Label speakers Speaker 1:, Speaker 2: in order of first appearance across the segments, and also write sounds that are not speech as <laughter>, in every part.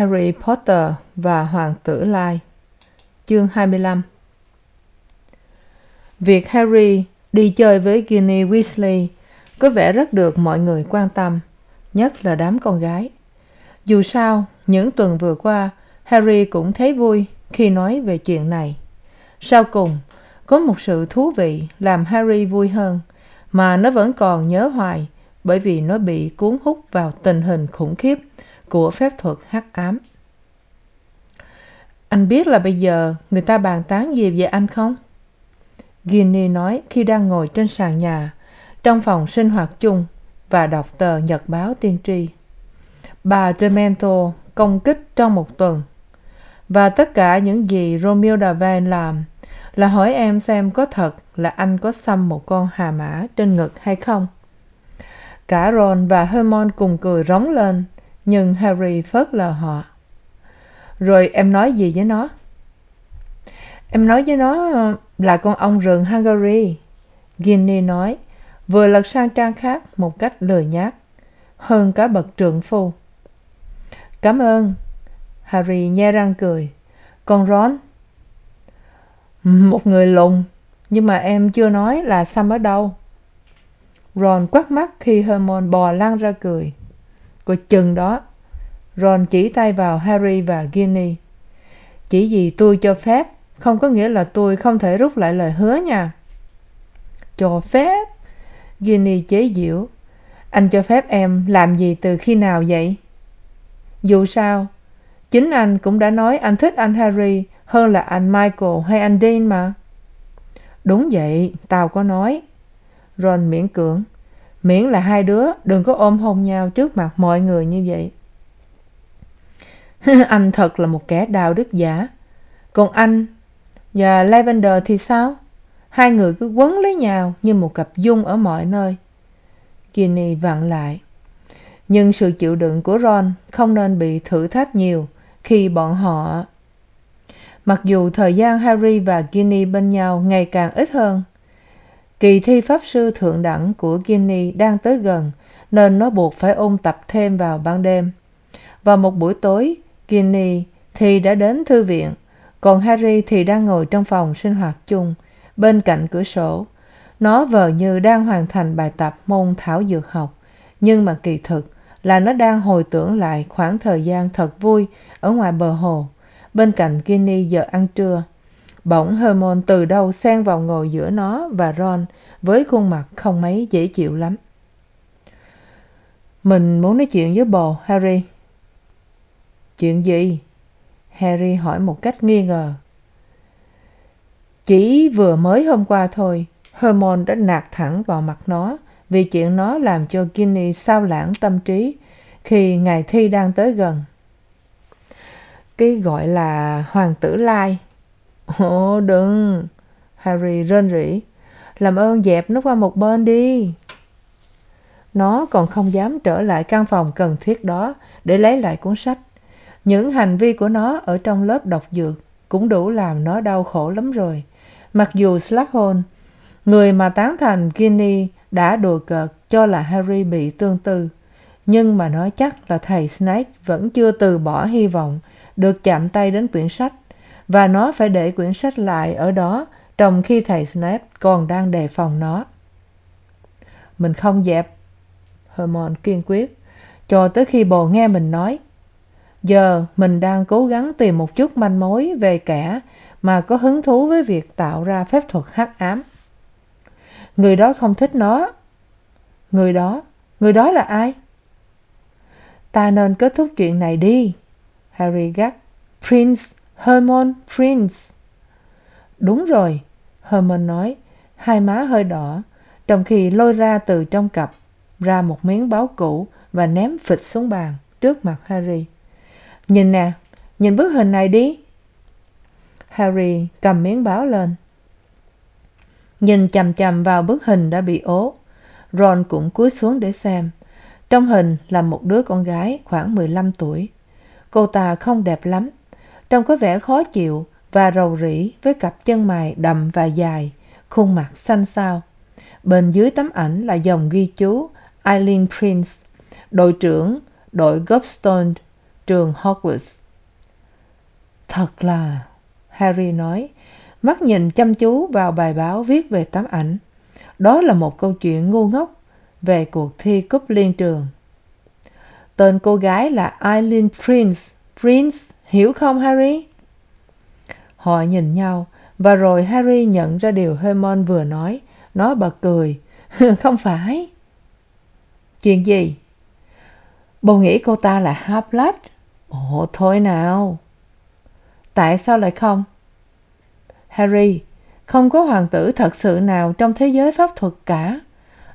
Speaker 1: harry potter và hoàng tử lai. Chương 25 việc harry đi chơi với ginny weasley có vẻ rất được mọi người quan tâm, nhất là đám con gái. Dù sao, những tuần vừa qua, harry cũng thấy vui khi nói về chuyện này. Sau cùng, có một sự thú vị làm harry vui hơn, mà nó vẫn còn nhớ hoài bởi vì nó bị cuốn hút vào tình hình khủng khiếp của phép thuật hắc ám. Anh biết là bây giờ người ta bàn tán gì về anh không? Ginny nói khi đang ngồi trên sàn nhà, trong phòng sinh hoạt chung và đọc tờ nhật báo tiên tri. Bà demento công kích trong một tuần. Và tất cả những gì romeo davan làm là hỏi em xem có thật là anh có xăm một con hà mã trên ngực hay không. Cả ron và hermione cùng cười rống lên nhưng harry phớt lờ họ. Rồi em nói gì với nó? Em nói với nó ờ, là con ong rừng hungary. Ginny nói, vừa lật sang trang khác một cách lười nhác, hơn cả bậc trượng phu. Cảm ơn. Harry nhe răng cười. Còn ron? Một người lùn nhưng mà em chưa nói là sam ở đâu. Ron quắt mắt khi hermione bò lăn ra cười coi chừng đó. Ron chỉ tay vào harry và ginny. Chỉ vì tôi cho phép, không có nghĩa là tôi không thể rút lại lời hứa nha. Cho phép, ginny chế giễu. Anh cho phép em làm gì từ khi nào vậy? Dù sao, chính anh cũng đã nói anh thích anh harry hơn là anh michael hay anh dean mà. Đúng vậy, tao có nói. Ron miễn cưỡng miễn là hai đứa đừng có ôm hôn nhau trước mặt mọi người như vậy. <laughs> Anh thật là một kẻ đạo đức giả. Còn anh và lavender thì sao? Hai người cứ quấn lấy nhau như một cặp dung ở mọi nơi. Ginny vặn lại. Nhưng sự chịu đựng của ron không nên bị thử thách nhiều khi bọn họ. Mặc dù thời gian harry và ginny bên nhau ngày càng ít hơn kỳ thi pháp sư thượng đẳng của ginny đang tới gần, nên nó buộc phải ôn tập thêm vào ban đêm. Vào một buổi tối ginny thì đã đến thư viện, còn harry thì đang ngồi trong phòng sinh hoạt chung, bên cạnh cửa sổ. Nó vờ như đang hoàn thành bài tập môn thảo dược học, nhưng mà kỳ thực là nó đang hồi tưởng lại khoảng thời gian thật vui ở ngoài bờ hồ. Bên cạnh ginny giờ ăn trưa bỗng hermione từ đâu xen vào ngồi giữa nó và ron với khuôn mặt không mấy dễ chịu lắm. Mình muốn nói chuyện với bồ, harry. Chuyện gì? Harry hỏi một cách nghi ngờ. Chỉ vừa mới hôm qua thôi, hermione đã nạt thẳng vào mặt nó vì chuyện nó làm cho ginny sao lãng tâm trí khi ngày thi đang tới gần. Cái gọi là hoàng tử lai ồ đừng. Harry rên rỉ. Làm ơn dẹp nó qua một bên đi. Nó còn không dám trở lại căn phòng cần thiết đó để lấy lại cuốn sách. Những hành vi của nó ở trong lớp đọc dược cũng đủ làm nó đau khổ lắm rồi. Mặc dù s người mà tán thành ginny đã đùa cợt cho là harry bị tương tư, nhưng mà nó chắc là thầy snape vẫn chưa từ bỏ hy vọng được chạm tay đến quyển sách và nó phải để quyển sách lại ở đó, trong khi thầy snape còn đang đề phòng nó. Mình không dẹp hermon kiên quyết, cho tới khi bồ nghe mình nói. Giờ mình đang cố gắng tìm một chút manh mối về kẻ mà có hứng thú với việc tạo ra phép thuật hắc ám. Người đó không thích nó. Người đó người đó là ai? Ta nên kết thúc chuyện này đi, harry gắt. Prince hermione prince. Đúng rồi hermione nói, hai má hơi đỏ, trong khi lôi ra từ trong cặp, ra một miếng báo cũ và ném phịch xuống bàn trước mặt harry. Nhìn nè, nhìn bức hình này đi. Harry cầm miếng báo lên. Nhìn chằm chằm vào bức hình đã bị ố, ron cũng cúi xuống để xem. Trong hình là một đứa con gái khoảng mười lăm tuổi. Cô ta không đẹp lắm trông có vẻ khó chịu và rầu rĩ với cặp chân mày đầm và dài, khuôn mặt xanh xao. Bên dưới tấm ảnh là dòng ghi chú eileen prince, đội trưởng đội gopstone trường hogwarts. Thật là, harry nói, mắt nhìn chăm chú vào bài báo viết về tấm ảnh. Đó là một câu chuyện ngu ngốc về cuộc thi cúp liên trường. Tên cô gái là eileen prince prince hiểu không, harry? Họ nhìn nhau, và rồi harry nhận ra điều hermione vừa nói. Nó bật cười. <laughs> Không phải. Chuyện gì? Bồ nghĩ cô ta là half ồ, thôi nào. Tại sao lại không? Harry, không có hoàng tử thật sự nào trong thế giới pháp thuật cả.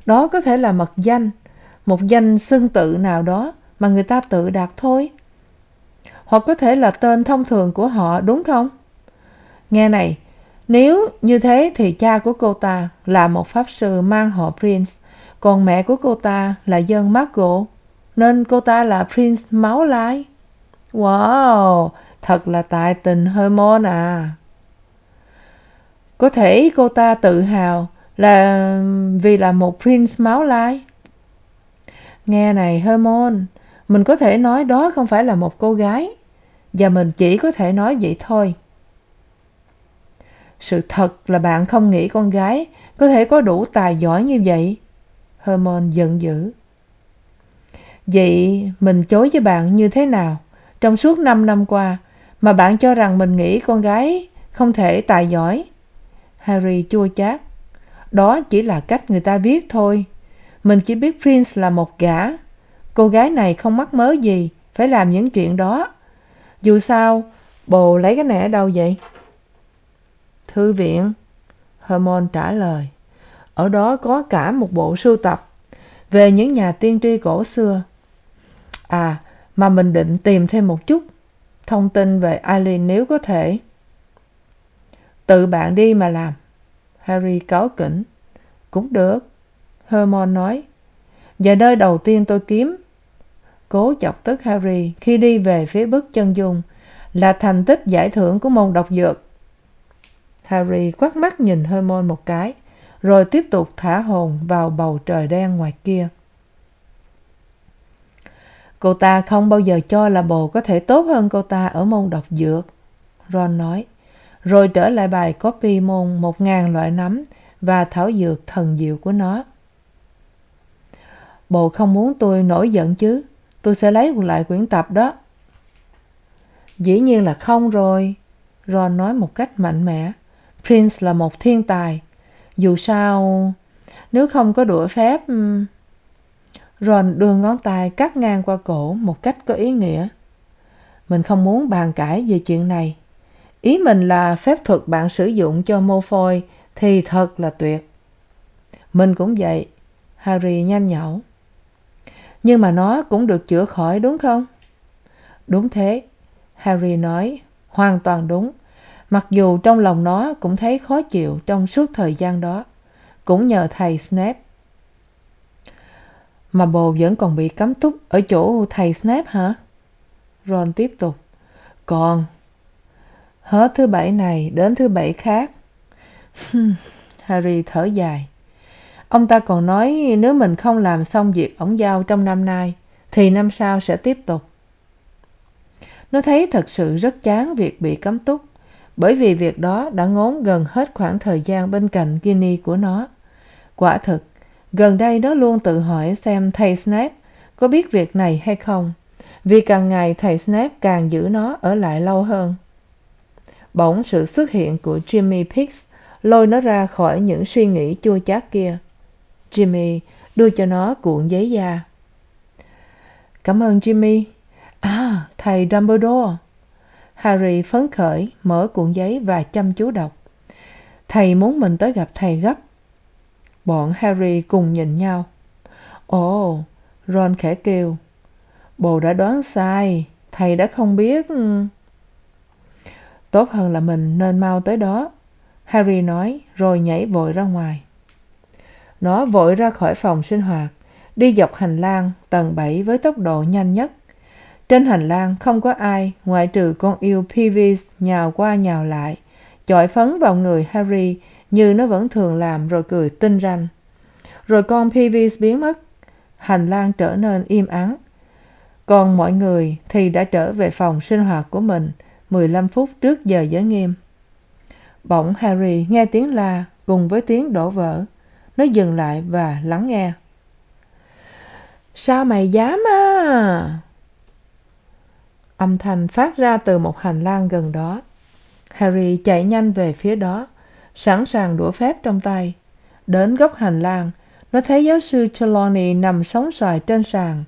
Speaker 1: Đó có thể là mật danh, một danh xưng tự nào đó mà người ta tự đặt thôi hoặc có thể là tên thông thường của họ, đúng không? Nghe này, nếu như thế thì cha của cô ta là một pháp sư mang họ prince, còn mẹ của cô ta là dân margot nên cô ta là prince máu lai wow, thật là tài tình hermione à. Có thể cô ta tự hào là, vì là một prince máu lai nghe này, hermione mình có thể nói đó không phải là một cô gái. Và mình chỉ có thể nói vậy thôi. Sự thật là bạn không nghĩ con gái có thể có đủ tài giỏi như vậy? Hermione giận dữ. Vậy mình chối với bạn như thế nào? Trong suốt năm năm qua mà bạn cho rằng mình nghĩ con gái không thể tài giỏi? Harry chua chát. Đó chỉ là cách người ta viết thôi. Mình chỉ biết prince là một gã cô gái này không mắc mớ gì, phải làm những chuyện đó. Dù sao, bồ lấy cái này ở đâu vậy? Thư viện, hermione trả lời. Ở đó có cả một bộ sưu tập về những nhà tiên tri cổ xưa. À mà mình định tìm thêm một chút thông tin về eileen nếu có thể. Tự bạn đi mà làm, harry cáu kỉnh. Cũng được, hermione nói. Và nơi đầu tiên tôi kiếm cố chọc tức harry khi đi về phía bức chân dung là thành tích giải thưởng của môn độc dược. Harry quắt mắt nhìn hermione một cái, rồi tiếp tục thả hồn vào bầu trời đen ngoài kia. Cô ta không bao giờ cho là bồ có thể tốt hơn cô ta ở môn độc dược, ron nói, rồi trở lại bài copy môn một ngàn loại nấm và thảo dược thần diệu của nó. Bồ không muốn tôi nổi giận chứ? Tôi sẽ lấy lại quyển tập đó. Dĩ nhiên là không rồi. Ron nói một cách mạnh mẽ. Prince là một thiên tài. Dù sao, nếu không có đũa phép ừ. ron đưa ngón tay cắt ngang qua cổ một cách có ý nghĩa. Mình không muốn bàn cãi về chuyện này. Ý mình là phép thuật bạn sử dụng cho mô phôi thì thật là tuyệt. Mình cũng vậy. Harry nhanh nhẩu nhưng mà nó cũng được chữa khỏi đúng không? Đúng thế. Harry nói, hoàn toàn đúng. Mặc dù trong lòng nó cũng thấy khó chịu trong suốt thời gian đó. Cũng nhờ thầy snape. Mà bồ vẫn còn bị cấm túc ở chỗ thầy snape hả? Ron tiếp tục. Còn hết thứ bảy này đến thứ bảy khác. <laughs> Harry thở dài ông ta còn nói nếu mình không làm xong việc ổng giao trong năm nay, thì năm sau sẽ tiếp tục. Nó thấy thật sự rất chán việc bị cấm túc, bởi vì việc đó đã ngốn gần hết khoảng thời gian bên cạnh guinea của nó. Quả thực, gần đây nó luôn tự hỏi xem thầy snape có biết việc này hay không, vì càng ngày thầy snape càng giữ nó ở lại lâu hơn. Bỗng sự xuất hiện của jimmy pix lôi nó ra khỏi những suy nghĩ chua chát kia jimmy, đưa cho nó cuộn giấy da. Cảm ơn jimmy. À thầy dumbledore. Harry phấn khởi mở cuộn giấy và chăm chú đọc. Thầy muốn mình tới gặp thầy gấp. Bọn harry cùng nhìn nhau. Ồ, ron khẽ kêu. Bồ đã đoán sai. Thầy đã không biết. Tốt hơn là mình nên mau tới đó. Harry nói, rồi nhảy vội ra ngoài nó vội ra khỏi phòng sinh hoạt, đi dọc hành lang tầng bảy với tốc độ nhanh nhất. Trên hành lang không có ai, ngoại trừ con yêu peeves nhào qua nhào lại, chọi phấn vào người harry như nó vẫn thường làm rồi cười tinh ranh. Rồi con peeves biến mất, hành lang trở nên im ắng. Còn mọi người thì đã trở về phòng sinh hoạt của mình mười lăm phút trước giờ giới nghiêm. Bỗng harry nghe tiếng la cùng với tiếng đổ vỡ nó dừng lại và lắng nghe. Sao mày dám à? Âm thanh phát ra từ một hành lang gần đó. Harry chạy nhanh về phía đó, sẵn sàng đũa phép trong tay. Đến góc hành lang, nó thấy giáo sư trelawney nằm sóng xoài trên sàn,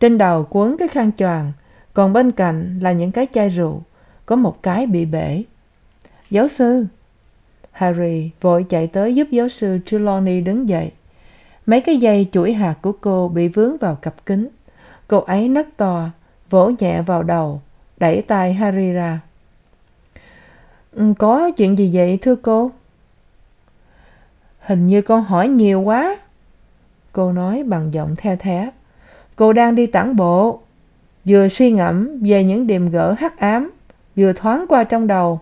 Speaker 1: trên đầu quấn cái khăn choàng, còn bên cạnh là những cái chai rượu, có một cái bị bể. Giáo sư! Harry vội chạy tới giúp giáo sư trelawney đứng dậy. Mấy cái dây chuỗi hạt của cô bị vướng vào cặp kính. Cô ấy nấc to, vỗ nhẹ vào đầu, đẩy tay harry ra. Ừ, có chuyện gì vậy, thưa cô? Hình như con hỏi nhiều quá, cô nói bằng giọng the thé. Cô đang đi tản bộ, vừa suy ngẫm về những điềm gỡ hắc ám, vừa thoáng qua trong đầu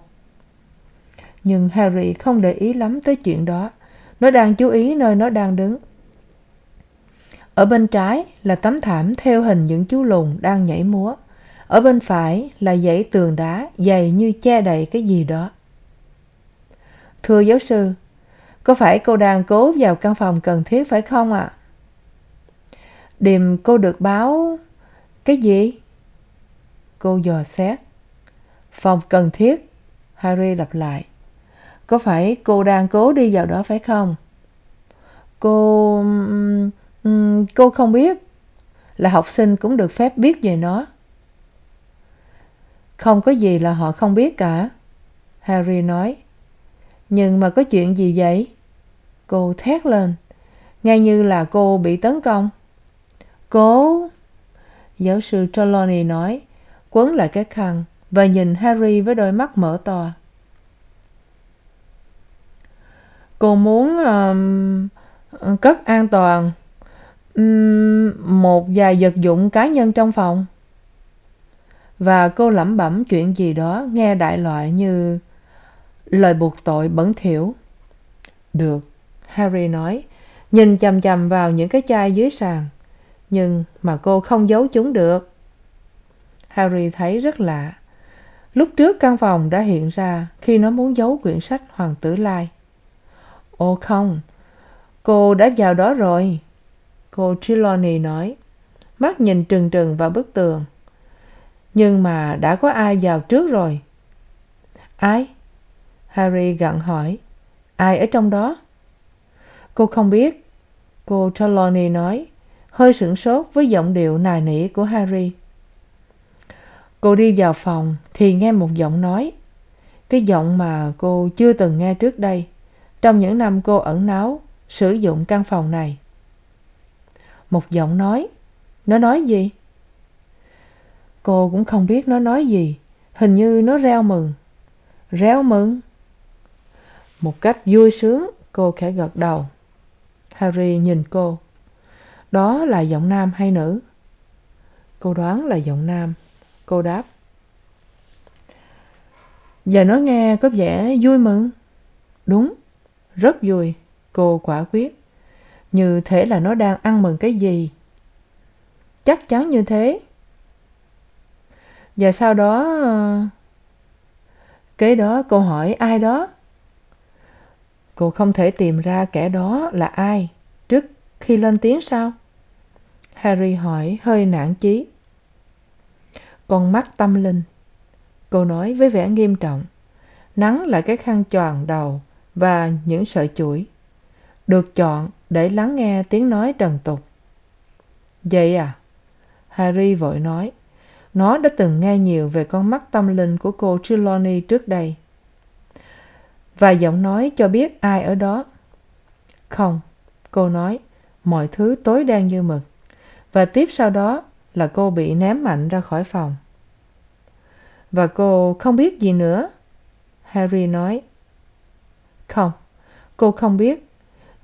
Speaker 1: nhưng harry không để ý lắm tới chuyện đó. Nó đang chú ý nơi nó đang đứng. Ở bên trái là tấm thảm theo hình những chú lùn đang nhảy múa. Ở bên phải là dãy tường đá dày như che đậy cái gì đó. Thưa giáo sư, có phải cô đang cố vào căn phòng cần thiết phải không ạ? Điềm cô được báo cái gì? Cô dò xét. Phòng cần thiết. Harry lặp lại có phải cô đang cố đi vào đó phải không? Cô cô không biết. Là học sinh cũng được phép biết về nó. Không có gì là họ không biết cả, harry nói. Nhưng mà có chuyện gì vậy? Cô thét lên. Nghe như là cô bị tấn công. Cố giáo sư trelawney nói. Quấn lại cái khăn và nhìn harry với đôi mắt mở to. Cô muốn um, cất an toàn um, một vài vật dụng cá nhân trong phòng. Và cô lẩm bẩm chuyện gì đó nghe đại loại như lời buộc tội bẩn thỉu. Được harry nói nhìn chằm chằm vào những cái chai dưới sàn nhưng mà cô không giấu chúng được. Harry thấy rất lạ. Lúc trước căn phòng đã hiện ra khi nó muốn giấu quyển sách hoàng tử lai ồ, không. Cô đã vào đó rồi. Cô trelawney nói. Mắt nhìn trừng trừng vào bức tường. Nhưng mà đã có ai vào trước rồi? Ai? Harry gặng hỏi. Ai ở trong đó? Cô không biết. Cô trelawney nói. Hơi sửng sốt với giọng điệu nài nỉ của harry. Cô đi vào phòng thì nghe một giọng nói. Cái giọng mà cô chưa từng nghe trước đây trong những năm cô ẩn náu, sử dụng căn phòng này. Một giọng nói, nó nói gì? Cô cũng không biết nó nói gì, hình như nó reo mừng. Reo mừng? Một cách vui sướng, cô khẽ gật đầu. Harry nhìn cô. Đó là giọng nam hay nữ? Cô đoán là giọng nam. Cô đáp. Giờ nó nghe có vẻ vui mừng. Đúng rất vui, cô quả quyết. Như thể là nó đang ăn mừng cái gì? Chắc chắn như thế. Và sau đó kế đó cô hỏi ai đó? Cô không thể tìm ra kẻ đó là ai, trước khi lên tiếng sao? Harry hỏi hơi nản chí. Con mắt tâm linh, cô nói với vẻ nghiêm trọng. Nắng là cái khăn choàng đầu và những sợi chuỗi, được chọn để lắng nghe tiếng nói trần tục. Vậy à? Harry vội nói, nó đã từng nghe nhiều về con mắt tâm linh của cô trelawney trước đây. Và giọng nói cho biết ai ở đó. Không, cô nói, mọi thứ tối đen như mực. Và tiếp sau đó là cô bị ném mạnh ra khỏi phòng. Và cô không biết gì nữa, harry nói không, cô không biết.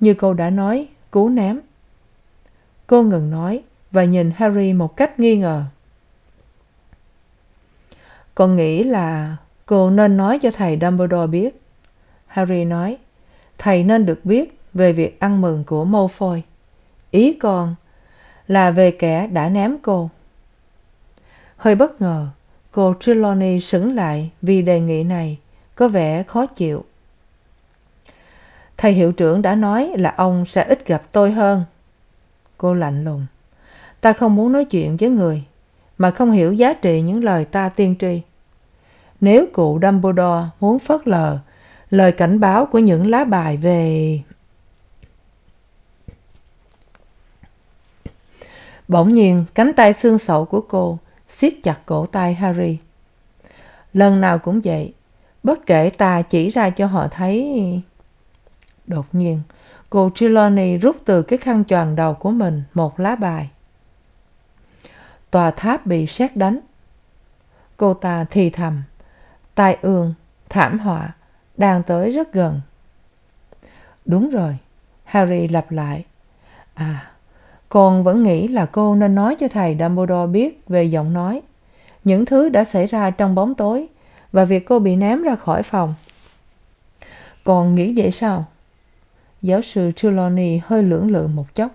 Speaker 1: Như cô đã nói cú ném. Cô ngừng nói và nhìn harry một cách nghi ngờ. Con nghĩ là cô nên nói cho thầy dumbledore biết. Harry nói, thầy nên được biết về việc ăn mừng của mô phôi ý con là về kẻ đã ném cô. Hơi bất ngờ, cô trelawney sững lại vì đề nghị này, có vẻ khó chịu thầy hiệu trưởng đã nói là ông sẽ ít gặp tôi hơn. Cô lạnh lùng. Ta không muốn nói chuyện với người, mà không hiểu giá trị những lời ta tiên tri. Nếu cụ dumbledore muốn phớt lờ lời cảnh báo của những lá bài về bỗng nhiên, cánh tay xương sậu của cô siết chặt cổ tay harry. Lần nào cũng vậy, bất kể ta chỉ ra cho họ thấy đột nhiên, cô trelawney rút từ cái khăn choàng đầu của mình một lá bài. Tòa tháp bị sét đánh. Cô ta thì thầm, tai ương, thảm họa, đang tới rất gần. Đúng rồi, harry lặp lại. À con vẫn nghĩ là cô nên nói cho thầy dumbledore biết về giọng nói. Những thứ đã xảy ra trong bóng tối và việc cô bị ném ra khỏi phòng. Con nghĩ vậy sao? Giáo sư trelawney hơi lưỡng lự một chốc.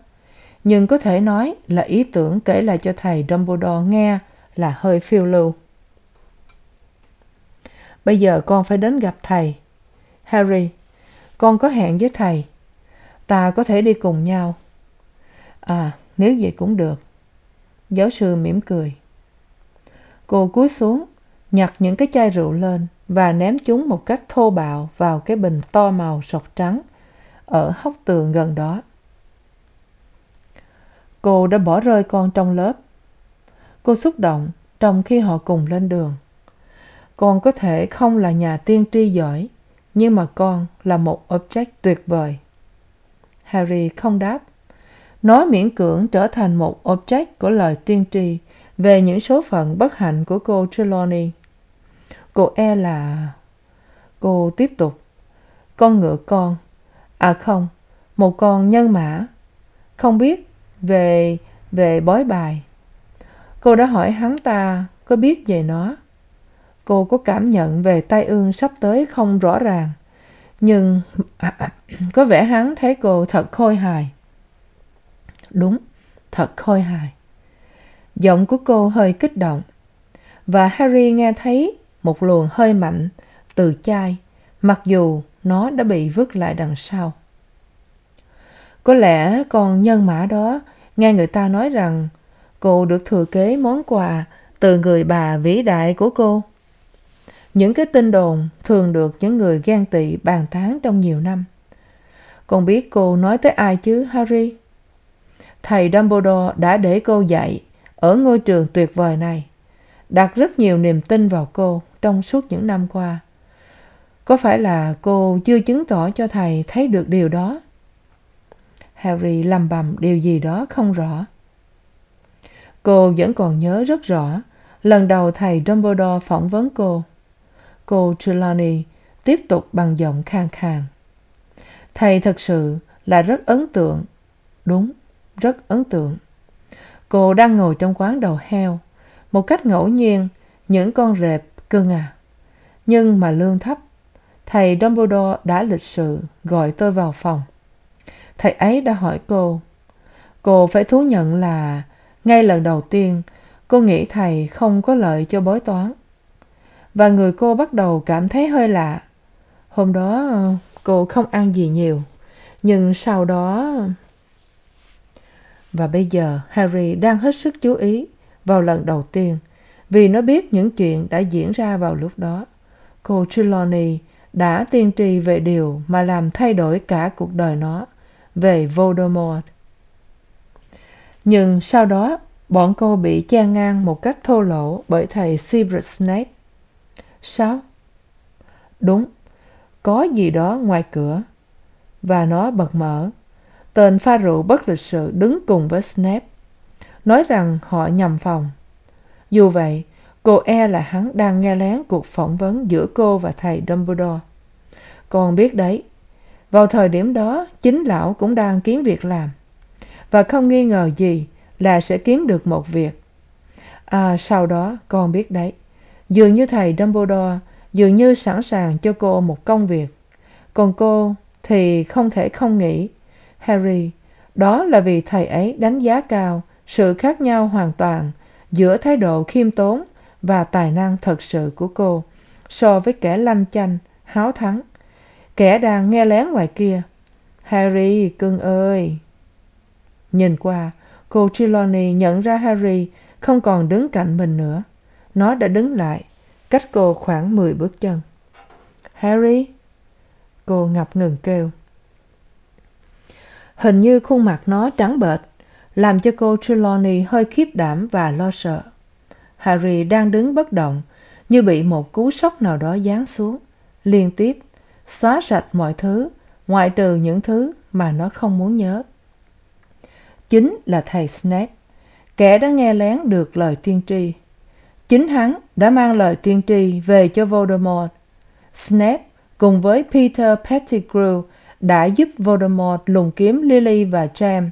Speaker 1: Nhưng có thể nói là ý tưởng kể lại cho thầy dumbledore nghe là hơi phiêu lưu. Bây giờ con phải đến gặp thầy. Harry, con có hẹn với thầy. Ta có thể đi cùng nhau. À nếu vậy cũng được. Giáo sư mỉm cười. Cô cúi xuống, nhặt những cái chai rượu lên và ném chúng một cách thô bạo vào cái bình to màu sọc trắng ở hốc tường gần đó. Cô đã bỏ rơi con trong lớp. Cô xúc động trong khi họ cùng lên đường. Con có thể không là nhà tiên tri giỏi, nhưng mà con là một object tuyệt vời. Harry không đáp. Nó miễn cưỡng trở thành một object của lời tiên tri về những số phận bất hạnh của cô trelawney. Cô e là, cô tiếp tục, con ngựa con à không, một con nhân mã. Không biết về về bói bài. Cô đã hỏi hắn ta có biết về nó. Cô có cảm nhận về tai ương sắp tới không rõ ràng, nhưng à, à, có vẻ hắn thấy cô thật khôi hài. Đúng, thật khôi hài. Giọng của cô hơi kích động, và harry nghe thấy một luồng hơi mạnh từ chai mặc dù nó đã bị vứt lại đằng sau. Có lẽ con nhân mã đó nghe người ta nói rằng cô được thừa kế món quà từ người bà vĩ đại của cô. Những cái tin đồn thường được những người ghen tị bàn tán trong nhiều năm. Con biết cô nói tới ai chứ, harry? Thầy dumbledore đã để cô dạy ở ngôi trường tuyệt vời này, đặt rất nhiều niềm tin vào cô trong suốt những năm qua có phải là cô chưa chứng tỏ cho thầy thấy được điều đó? Harry lầm bầm, điều gì đó không rõ. Cô vẫn còn nhớ rất rõ, lần đầu thầy dumbledore phỏng vấn cô cô trelawney tiếp tục bằng giọng khàn khàn thầy thật sự là rất ấn tượng. Đúng, rất ấn tượng. Cô đang ngồi trong quán đầu heo, một cách ngẫu nhiên, những con rệp cưng à. Nhưng mà lương thấp thầy dumbledore đã lịch sự gọi tôi vào phòng. Thầy ấy đã hỏi cô cô phải thú nhận là ngay lần đầu tiên cô nghĩ thầy không có lợi cho bói toán. Và người cô bắt đầu cảm thấy hơi lạ. Hôm đó, cô không ăn gì nhiều, nhưng sau đó và bây giờ harry đang hết sức chú ý vào lần đầu tiên vì nó biết những chuyện đã diễn ra vào lúc đó. Cô trelawney đã tiên tri về điều mà làm thay đổi cả cuộc đời nó, về voldemort. Nhưng sau đó, bọn cô bị chen ngang một cách thô lỗ bởi thầy severus snape. Sao? Đúng, có gì đó ngoài cửa. Và nó bật mở. Tên pha rượu bất lịch sự đứng cùng với snape, nói rằng họ nhầm phòng. Dù vậy cô e là hắn đang nghe lén cuộc phỏng vấn giữa cô và thầy dumbledore. Con biết đấy, vào thời điểm đó chính lão cũng đang kiếm việc làm. Và không nghi ngờ gì là sẽ kiếm được một việc. À sau đó con biết đấy, dường như thầy dumbledore dường như sẵn sàng cho cô một công việc. Còn cô thì không thể không nghĩ, harry, đó là vì thầy ấy đánh giá cao sự khác nhau hoàn toàn giữa thái độ khiêm tốn và tài năng thật sự của cô, so với kẻ lanh chanh, háo thắng. Kẻ đang nghe lén ngoài kia, harry, cưng ơi! Nhìn qua, cô trelawney nhận ra harry không còn đứng cạnh mình nữa. Nó đã đứng lại, cách cô khoảng mười bước chân. Harry? Cô ngập ngừng kêu. Hình như khuôn mặt nó trắng bệch, làm cho cô trelawney hơi khiếp đảm và lo sợ harry đang đứng bất động, như bị một cú sốc nào đó giáng xuống. Liên tiếp, xóa sạch mọi thứ, ngoại trừ những thứ mà nó không muốn nhớ. Chính là thầy snape, kẻ đã nghe lén được lời tiên tri. Chính hắn đã mang lời tiên tri về cho voldemort. Snape cùng với peter pettigrew đã giúp voldemort lùng kiếm lily và james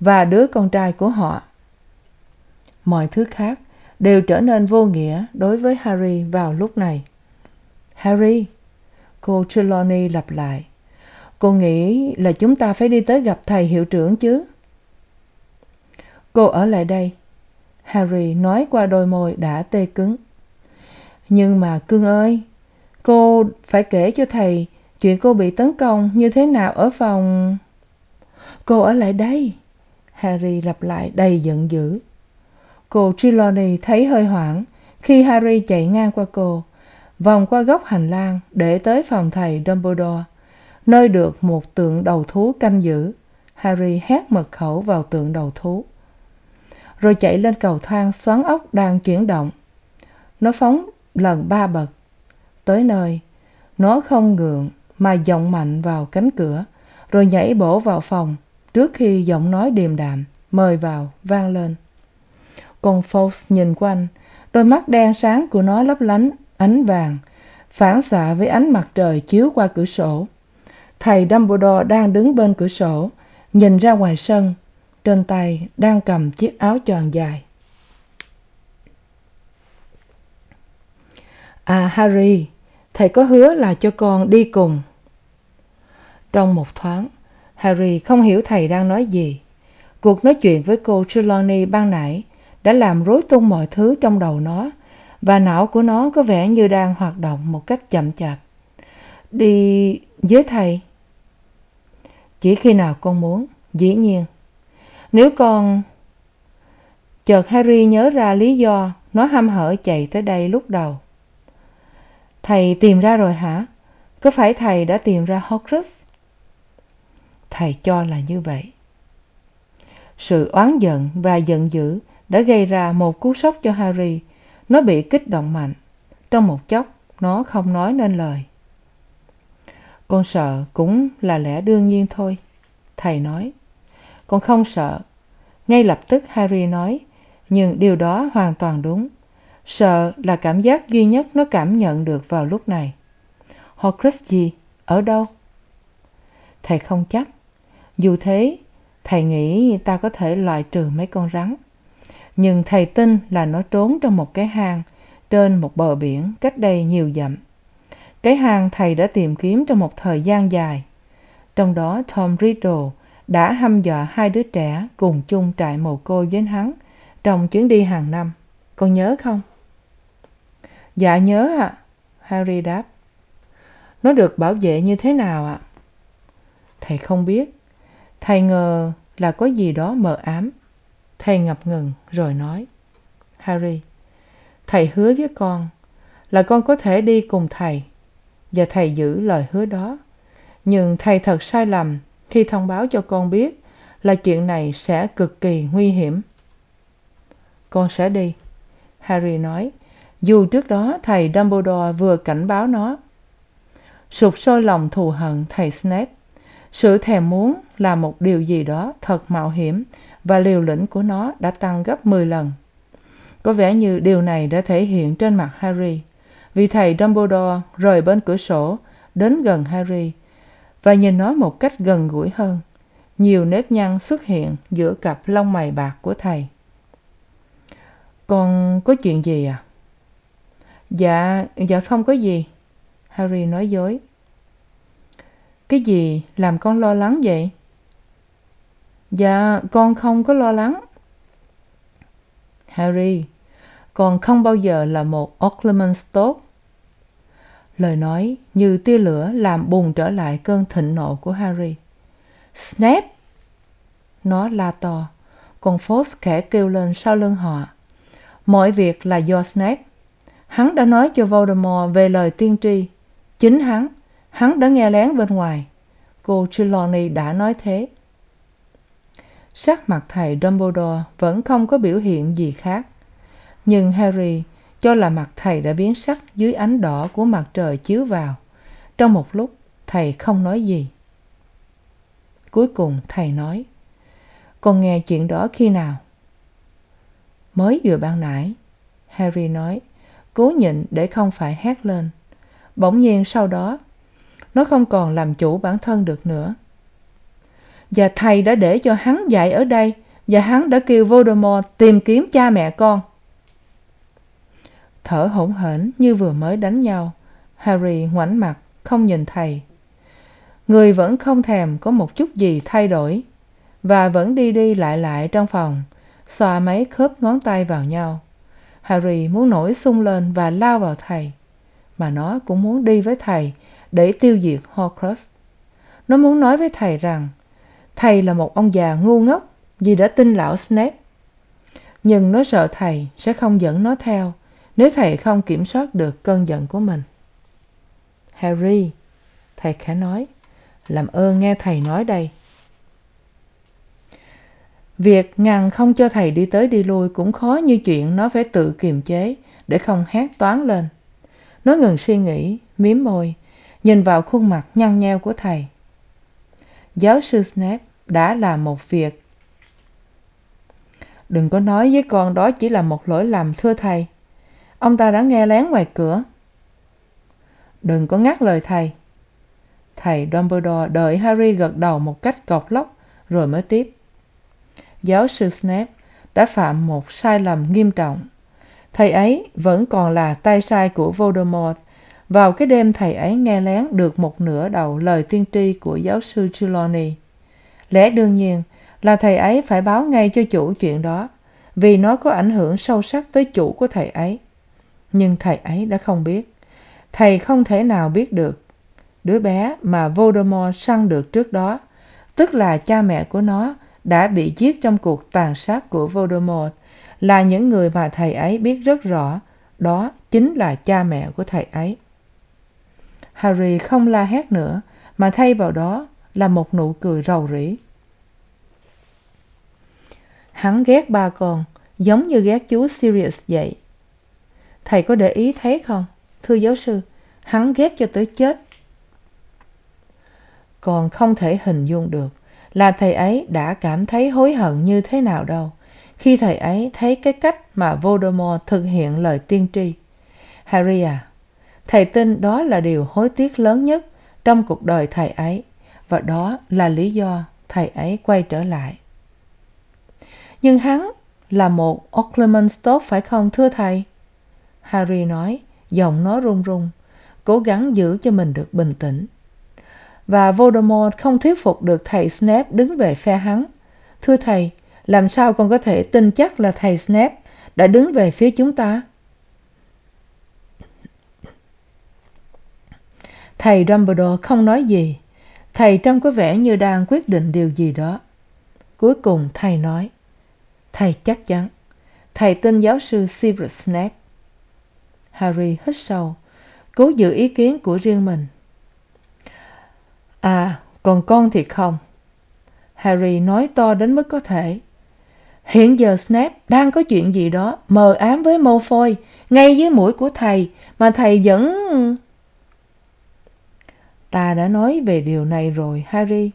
Speaker 1: và đứa con trai của họ. Mọi thứ khác đều trở nên vô nghĩa đối với harry vào lúc này. Harry, cô trelawney lặp lại, cô nghĩ là chúng ta phải đi tới gặp thầy hiệu trưởng chứ? Cô ở lại đây, harry nói qua đôi môi đã tê cứng. Nhưng mà cưng ơi, cô phải kể cho thầy chuyện cô bị tấn công như thế nào ở phòng. Cô ở lại đây, harry lặp lại đầy giận dữ cô trelawney thấy hơi hoảng khi harry chạy ngang qua cô, vòng qua góc hành lang để tới phòng thầy dumbledore, nơi được một tượng đầu thú canh giữ. Harry hét mật khẩu vào tượng đầu thú, rồi chạy lên cầu thang xoắn ốc đang chuyển động. Nó phóng lần ba bậc, tới nơi nó không ngượng mà giọng mạnh vào cánh cửa, rồi nhảy bổ vào phòng trước khi giọng nói điềm đạm mời vào vang lên con fawkes nhìn quanh. Đôi mắt đen sáng của nó lấp lánh, ánh vàng, phản xạ với ánh mặt trời chiếu qua cửa sổ. Thầy dumbledore đang đứng bên cửa sổ, nhìn ra ngoài sân. Trên tay đang cầm chiếc áo choàng dài. À harry, thầy có hứa là cho con đi cùng. Trong một thoáng, harry không hiểu thầy đang nói gì. Cuộc nói chuyện với cô trelawney ban nãy đã làm rối tung mọi thứ trong đầu nó, và não của nó có vẻ như đang hoạt động một cách chậm chạp. Đi với thầy. Chỉ khi nào con muốn, dĩ nhiên. Nếu con chợt harry nhớ ra lý do nó hăm hở chạy tới đây lúc đầu. Thầy tìm ra rồi hả? Có phải thầy đã tìm ra horcrux? Thầy cho là như vậy. Sự oán giận và giận dữ đã gây ra một cú sốc cho harry. Nó bị kích động mạnh. Trong một chốc, nó không nói nên lời. Con sợ cũng là lẽ đương nhiên thôi, thầy nói. Con không sợ. Ngay lập tức harry nói, nhưng điều đó hoàn toàn đúng. Sợ là cảm giác duy nhất nó cảm nhận được vào lúc này. Horcrux gì? Ở đâu? Thầy không chắc. Dù thế, thầy nghĩ ta có thể loại trừ mấy con rắn nhưng thầy tin là nó trốn trong một cái hang, trên một bờ biển cách đây nhiều dặm. Cái hang thầy đã tìm kiếm trong một thời gian dài. Trong đó tom riddle đã hăm dọa hai đứa trẻ cùng chung trại mồ côi với hắn trong chuyến đi hàng năm. Con nhớ không? Dạ nhớ ạ, harry đáp. Nó được bảo vệ như thế nào ạ? Thầy không biết. Thầy ngờ là có gì đó mờ ám thầy ngập ngừng, rồi nói, harry, thầy hứa với con là con có thể đi cùng thầy và thầy giữ lời hứa đó. Nhưng thầy thật sai lầm khi thông báo cho con biết là chuyện này sẽ cực kỳ nguy hiểm. Con sẽ đi, harry nói, dù trước đó thầy dumbledore vừa cảnh báo nó. Sụp sôi lòng thù hận thầy snape sự thèm muốn là một điều gì đó thật mạo hiểm và liều lĩnh của nó đã tăng gấp mười lần. Có vẻ như điều này đã thể hiện trên mặt harry. Vì thầy dumbledore rời bên cửa sổ, đến gần harry và nhìn nó một cách gần gũi hơn. Nhiều nếp nhăn xuất hiện giữa cặp lông mày bạc của thầy. Con có chuyện gì à? Dạ dạ không có gì, harry nói dối cái gì làm con lo lắng vậy? Dạ con không có lo lắng. Harry, con không bao giờ là một occlumens tốt lời nói như tia lửa làm bùng trở lại cơn thịnh nộ của harry. Snap nó la to. Còn fox khẽ kêu lên sau lưng họ. Mọi việc là do snap hắn đã nói cho voldemort về lời tiên tri. Chính hắn hắn đã nghe lén bên ngoài. Cô trelawney đã nói thế. Sắc mặt thầy dumbledore vẫn không có biểu hiện gì khác. Nhưng harry cho là mặt thầy đã biến sắc dưới ánh đỏ của mặt trời chiếu vào. Trong một lúc, thầy không nói gì. Cuối cùng thầy nói, con nghe chuyện đó khi nào? Mới vừa ban nãy, harry nói, cố nhịn để không phải hét lên. Bỗng nhiên sau đó nó không còn làm chủ bản thân được nữa. Và thầy đã để cho hắn dạy ở đây, và hắn đã kêu voldemort tìm kiếm cha mẹ con. Thở hổn hển như vừa mới đánh nhau, harry ngoảnh mặt, không nhìn thầy. Người vẫn không thèm có một chút gì thay đổi, và vẫn đi đi lại lại trong phòng, xoa mấy khớp ngón tay vào nhau. Harry muốn nổi sung lên và lao vào thầy, mà nó cũng muốn đi với thầy để tiêu diệt horcrux. Nó muốn nói với thầy rằng, thầy là một ông già ngu ngốc vì đã tin lão snape. Nhưng nó sợ thầy sẽ không dẫn nó theo nếu thầy không kiểm soát được cơn giận của mình. Harry, thầy khẽ nói, làm ơn nghe thầy nói đây. Việc ngăn không cho thầy đi tới đi lui cũng khó như chuyện nó phải tự kiềm chế để không hét toáng lên. Nó ngừng suy nghĩ, mím môi nhìn vào khuôn mặt nhăn nheo của thầy. Giáo sư snape đã làm một việc. Đừng có nói với con đó chỉ là một lỗi lầm, thưa thầy. Ông ta đã nghe lén ngoài cửa. Đừng có ngắt lời thầy. Thầy dumbledore đợi harry gật đầu một cách cộc lốc rồi mới tiếp. Giáo sư snape đã phạm một sai lầm nghiêm trọng. Thầy ấy vẫn còn là tay sai của voldemort vào cái đêm thầy ấy nghe lén được một nửa đầu lời tiên tri của giáo sư trelawney. Lẽ đương nhiên là thầy ấy phải báo ngay cho chủ chuyện đó, vì nó có ảnh hưởng sâu sắc tới chủ của thầy ấy. Nhưng thầy ấy đã không biết. Thầy không thể nào biết được. Đứa bé mà voldemort săn được trước đó, tức là cha mẹ của nó, đã bị giết trong cuộc tàn sát của voldemort, là những người mà thầy ấy biết rất rõ. Đó chính là cha mẹ của thầy ấy harry không la hét nữa, mà thay vào đó là một nụ cười rầu rĩ. Hắn ghét ba con, giống như ghét chú sirius vậy. Thầy có để ý thấy không? Thưa giáo sư, hắn ghét cho tới chết. Còn không thể hình dung được là thầy ấy đã cảm thấy hối hận như thế nào đâu, khi thầy ấy thấy cái cách mà voldemort thực hiện lời tiên tri. Harry à thầy tin đó là điều hối tiếc lớn nhất trong cuộc đời thầy ấy, và đó là lý do thầy ấy quay trở lại. Nhưng hắn là một occlumens tốt phải không, thưa thầy? Harry nói, giọng nó run run, cố gắng giữ cho mình được bình tĩnh. Và voldemort không thuyết phục được thầy snape đứng về phe hắn. Thưa thầy, làm sao con có thể tin chắc là thầy snape đã đứng về phía chúng ta? Thầy dumbledore không nói gì. Thầy trông có vẻ như đang quyết định điều gì đó. Cuối cùng thầy nói, thầy chắc chắn, thầy tin giáo sư severus snape. Harry hít sâu, cố giữ ý kiến của riêng mình. À còn con thì không. Harry nói to đến mức có thể. Hiện giờ snape đang có chuyện gì đó mờ ám với mô phôi ngay dưới mũi của thầy, mà thầy vẫn ta đã nói về điều này rồi, harry.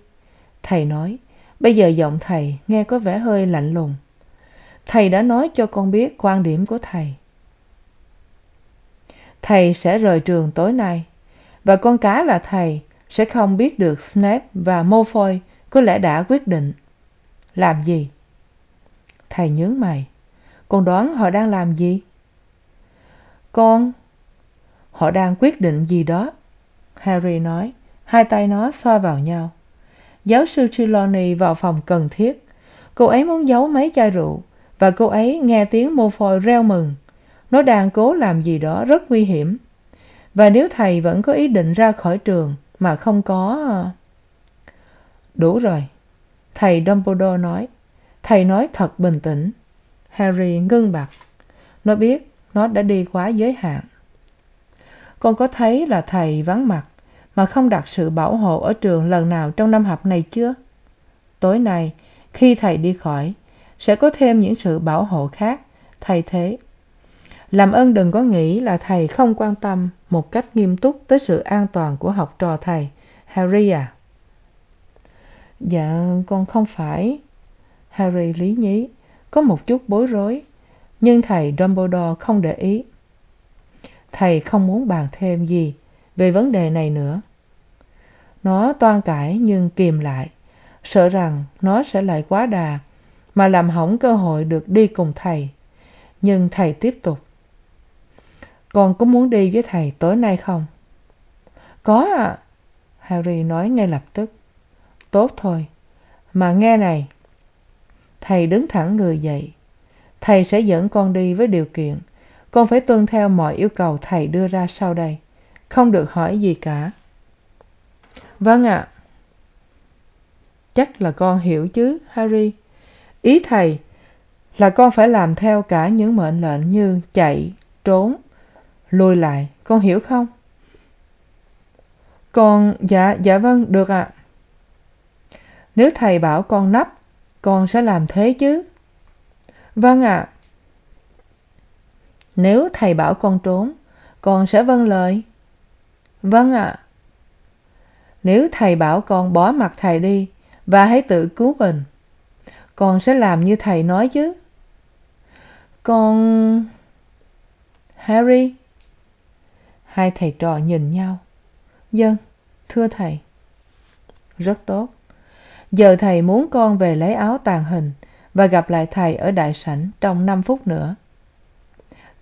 Speaker 1: Thầy nói, bây giờ giọng thầy nghe có vẻ hơi lạnh lùng. Thầy đã nói cho con biết quan điểm của thầy. Thầy sẽ rời trường tối nay, và con cá là thầy sẽ không biết được snape và mô có lẽ đã quyết định. Làm gì? Thầy nhướng mày. Con đoán họ đang làm gì? Con, họ đang quyết định gì đó harry nói. Hai tay nó xoa vào nhau. Giáo sư trelawney vào phòng cần thiết. Cô ấy muốn giấu mấy chai rượu, và cô ấy nghe tiếng mô phôi reo mừng. Nó đang cố làm gì đó rất nguy hiểm. Và nếu thầy vẫn có ý định ra khỏi trường mà không có, đủ rồi. Thầy dumbledore nói. Thầy nói thật bình tĩnh. Harry ngưng bặt. Nó biết nó đã đi quá giới hạn con có thấy là thầy vắng mặt, mà không đặt sự bảo hộ ở trường lần nào trong năm học này chưa? Tối nay, khi thầy đi khỏi, sẽ có thêm những sự bảo hộ khác, thay thế. Làm ơn đừng có nghĩ là thầy không quan tâm một cách nghiêm túc tới sự an toàn của học trò thầy, harry à. Dạ con không phải. Harry lý nhí, có một chút bối rối, nhưng thầy dumbledore không để ý thầy không muốn bàn thêm gì về vấn đề này nữa. Nó toan cãi nhưng kìm lại, sợ rằng nó sẽ lại quá đà mà làm hỏng cơ hội được đi cùng thầy. Nhưng thầy tiếp tục. Con có muốn đi với thầy tối nay không? Có ạ, harry nói ngay lập tức. Tốt thôi, mà nghe này. Thầy đứng thẳng người dậy. Thầy sẽ dẫn con đi với điều kiện con phải tuân theo mọi yêu cầu thầy đưa ra sau đây. Không được hỏi gì cả. Vâng ạ. Chắc là con hiểu chứ, harry. Ý thầy là con phải làm theo cả những mệnh lệnh như chạy, trốn, lùi lại. Con hiểu không? Con dạ dạ vâng được ạ. Nếu thầy bảo con nấp, con sẽ làm thế chứ? Vâng ạ nếu thầy bảo con trốn, con sẽ vâng lời. Vâng ạ. Nếu thầy bảo con bỏ mặt thầy đi và hãy tự cứu mình, con sẽ làm như thầy nói chứ. Con, harry. Hai thầy trò nhìn nhau. Vâng thưa thầy. Rất tốt. Giờ thầy muốn con về lấy áo tàng hình và gặp lại thầy ở đại sảnh trong năm phút nữa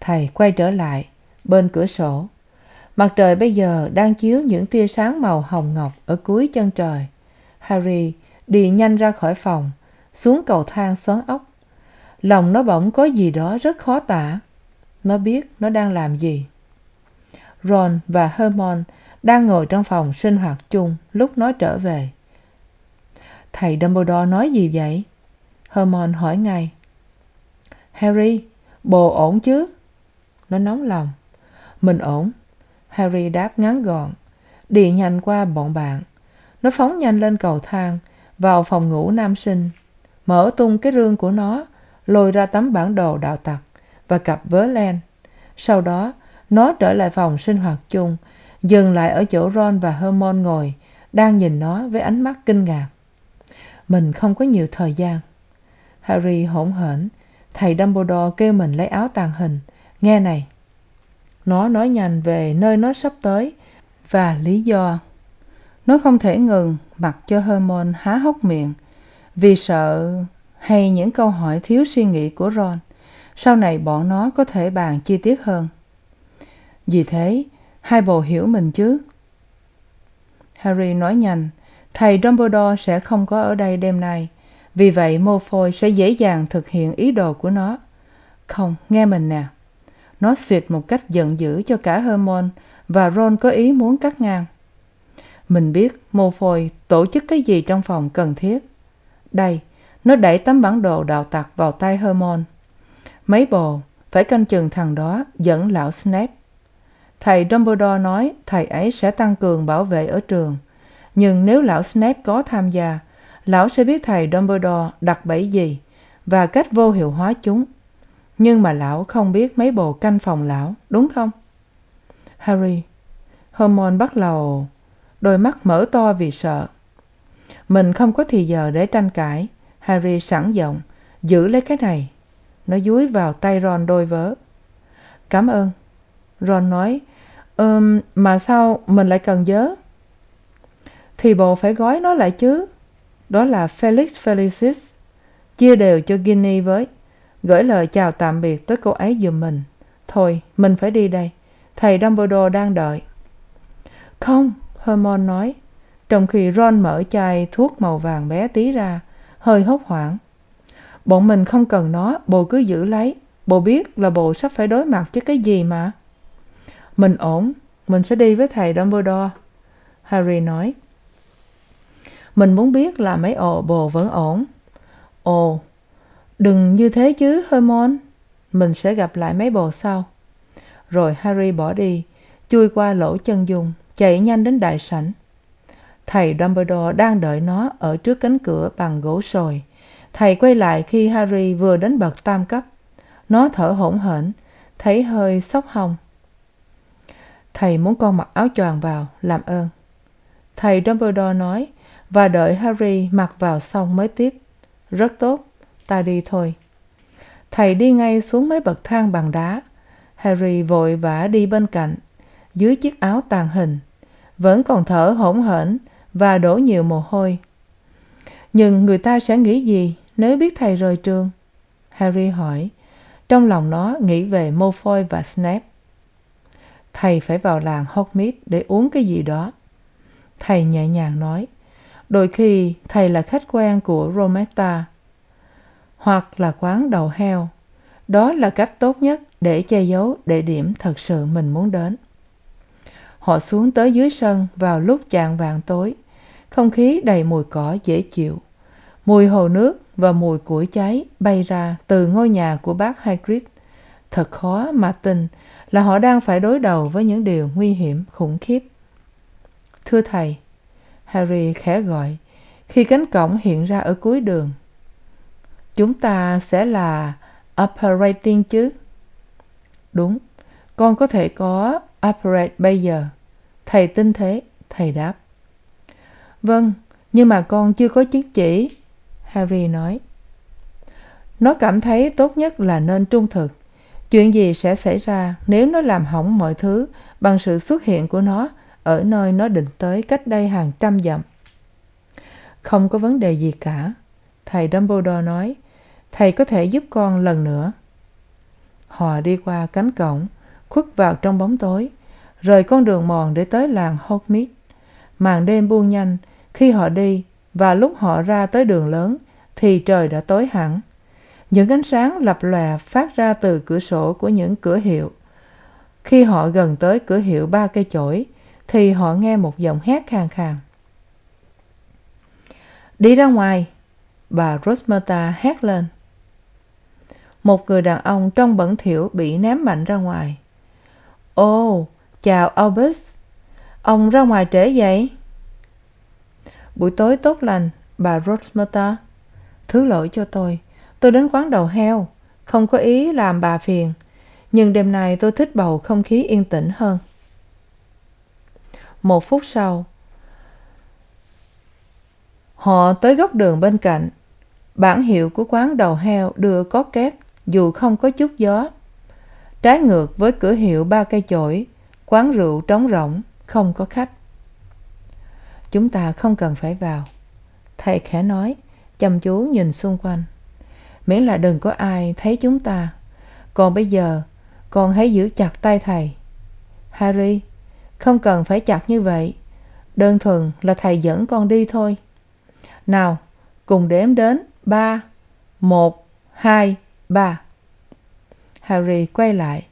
Speaker 1: thầy quay trở lại, bên cửa sổ. Mặt trời bây giờ đang chiếu những tia sáng màu hồng ngọc ở cuối chân trời. Harry đi nhanh ra khỏi phòng, xuống cầu thang xoắn ốc. Lòng nó bỗng có gì đó rất khó tả. Nó biết nó đang làm gì. Ron và hermon đang ngồi trong phòng sinh hoạt chung lúc nó trở về. Thầy dumbledore nói gì vậy? Hermon hỏi ngay. Harry bồ ổn chứ? Nó nóng lòng. Mình ổn. Harry đáp ngắn gọn. Đi nhanh qua bọn bạn. Nó phóng nhanh lên cầu thang, vào phòng ngủ nam sinh. Mở tung cái rương của nó, lôi ra tấm bản đồ đạo tặc và cặp vớ len. Sau đó, nó trở lại phòng sinh hoạt chung, dừng lại ở chỗ ron và hermione ngồi, đang nhìn nó với ánh mắt kinh ngạc. Mình không có nhiều thời gian. Harry hỗn hển. Thầy dumbledore kêu mình lấy áo tàng hình nghe này, nó nói nhành về nơi nó sắp tới và lý do. Nó không thể ngừng mặc cho hermione há hốc miệng vì sợ hay những câu hỏi thiếu suy nghĩ của ron. Sau này bọn nó có thể bàn chi tiết hơn. Vì thế, hai bồ hiểu mình chứ? Harry nói nhanh thầy dumbledore sẽ không có ở đây đêm nay. Vì vậy mô phôi sẽ dễ dàng thực hiện ý đồ của nó. Không, nghe mình nè nó suyệt một cách giận dữ cho cả hermione và ron có ý muốn cắt ngang. Mình biết mô phôi tổ chức cái gì trong phòng cần thiết. Đây, nó đẩy tấm bản đồ đạo tặc vào tay hermione. Mấy bồ, phải canh chừng thằng đó, dẫn lão snape. Thầy dumbledore nói thầy ấy sẽ tăng cường bảo vệ ở trường. Nhưng nếu lão snape có tham gia, lão sẽ biết thầy dumbledore đặt bẫy gì và cách vô hiệu hóa chúng nhưng mà lão không biết mấy bồ canh phòng lão, đúng không? Harry hormone bắt đầu đôi mắt mở to vì sợ. Mình không có thì giờ để tranh cãi. Harry sẵn giọng, giữ lấy cái này. Nó dúi vào tay ron đôi vớ. Cảm ơn. Ron nói, ừm, mà sao mình lại cần vớ? Thì bộ phải gói nó lại chứ. Đó là felix felicis, chia đều cho ginny với gửi lời chào tạm biệt tới cô ấy giùm mình. Thôi, mình phải đi đây. Thầy dumbledore đang đợi. Không, hermione nói. Trong khi ron mở chai thuốc màu vàng bé tí ra, hơi hốt hoảng. Bọn mình không cần nó, bồ cứ giữ lấy. Bồ biết là bồ sắp phải đối mặt với cái gì mà. Mình ổn, mình sẽ đi với thầy dumbledore, harry nói. Mình muốn biết là mấy ồ, bồ vẫn ổn. Ồ đừng như thế chứ hermon mình sẽ gặp lại mấy bồ sau. Rồi harry bỏ đi, chui qua lỗ chân dung chạy nhanh đến đại sảnh. Thầy dumbledore đang đợi nó ở trước cánh cửa bằng gỗ sồi. Thầy quay lại khi harry vừa đến bậc tam cấp. Nó thở hổn hển, thấy hơi xốc hông thầy muốn con mặc áo choàng vào, làm ơn. Thầy dumbledore nói, và đợi harry mặc vào xong mới tiếp. Rất tốt ta đi thôi. Thầy đi ngay xuống mấy bậc thang bằng đá. Harry vội vã đi bên cạnh, dưới chiếc áo tàn hình. Vẫn còn thở hổn hển và đổ nhiều mồ hôi. Nhưng người ta sẽ nghĩ gì nếu biết thầy rời trường? Harry hỏi. Trong lòng nó nghĩ về malfoy và snape. Thầy phải vào làng hogsmeade để uống cái gì đó. Thầy nhẹ nhàng nói. Đôi khi thầy là khách quen của rometta hoặc là quán đầu heo. Đó là cách tốt nhất để che giấu địa điểm thật sự mình muốn đến. Họ xuống tới dưới sân vào lúc chạng vạng tối. Không khí đầy mùi cỏ dễ chịu. Mùi hồ nước và mùi củi cháy bay ra từ ngôi nhà của bác hagrid. Thật khó mà tin là họ đang phải đối đầu với những điều nguy hiểm khủng khiếp. Thưa thầy, harry khẽ gọi, khi cánh cổng hiện ra ở cuối đường chúng ta sẽ là operating chứ? Đúng. Con có thể có operate bây giờ. Thầy tin thế, thầy đáp. Vâng nhưng mà con chưa có chứng chỉ, harry nói. Nó cảm thấy tốt nhất là nên trung thực. Chuyện gì sẽ xảy ra nếu nó làm hỏng mọi thứ bằng sự xuất hiện của nó ở nơi nó định tới cách đây hàng trăm dặm? Không có vấn đề gì cả, thầy dumbledore nói thầy có thể giúp con lần nữa. Họ đi qua cánh cổng, khuất vào trong bóng tối, rời con đường mòn để tới làng hogsmeade màn đêm buông nhanh, khi họ đi và lúc họ ra tới đường lớn thì trời đã tối hẳn. Những ánh sáng lập lòe phát ra từ cửa sổ của những cửa hiệu. Khi họ gần tới cửa hiệu ba cây chổi thì họ nghe một giọng hét khàn khàn. Đi ra ngoài! Bà rosmerta hét lên một người đàn ông trông bẩn thỉu bị ném mạnh ra ngoài. Ồ, chào Albert. ông ra ngoài trễ vậy? Buổi tối tốt lành, bà rosmerta thứ lỗi cho tôi tôi đến quán đầu heo. Không có ý làm bà phiền. Nhưng đêm nay tôi thích bầu không khí yên tĩnh hơn. Một phút sau, họ tới góc đường bên cạnh. Bảng hiệu của quán đầu heo đưa có két dù không có chút gió. Trái ngược với cửa hiệu ba cây chổi, quán rượu trống rỗng, không có khách. Chúng ta không cần phải vào. Thầy khẽ nói, chăm chú nhìn xung quanh. Miễn là đừng có ai thấy chúng ta. Còn bây giờ, con hãy giữ chặt tay thầy. Harry, không cần phải chặt như vậy. Đơn thuần là thầy dẫn con đi thôi. Nào, cùng đếm đến ba, một, hai ba. Harry quay lại.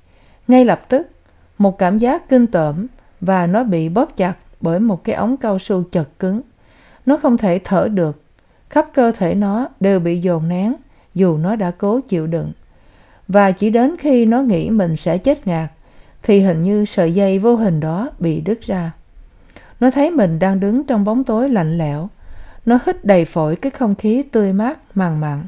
Speaker 1: Ngay lập tức, một cảm giác kinh tởm và nó bị bóp chặt bởi một cái ống cao su chật cứng. Nó không thể thở được. Khắp cơ thể nó đều bị dồn nén, dù nó đã cố chịu đựng. Và chỉ đến khi nó nghĩ mình sẽ chết ngạt, thì hình như sợi dây vô hình đó bị đứt ra. Nó thấy mình đang đứng trong bóng tối lạnh lẽo. Nó hít đầy phổi cái không khí tươi mát mằn mặn.